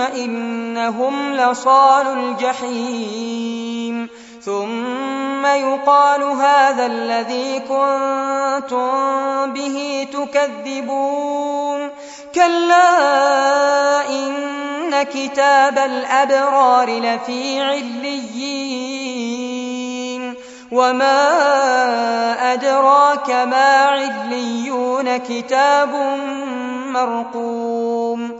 إنهم لصال الجحيم. ثم يقال هذا الذي كنتم به تكذبون. كلا إن كتاب الأبرار لفي عليين. وما أدراك ما عليون كتاب مرقوم.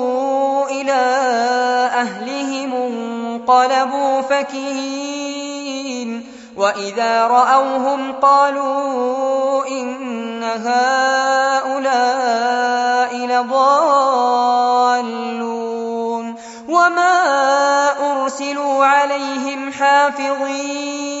إلى أهلهم انقلبوا فكين وإذا رأوهم قالوا إن هؤلاء لضالون وما أرسلوا عليهم حافظين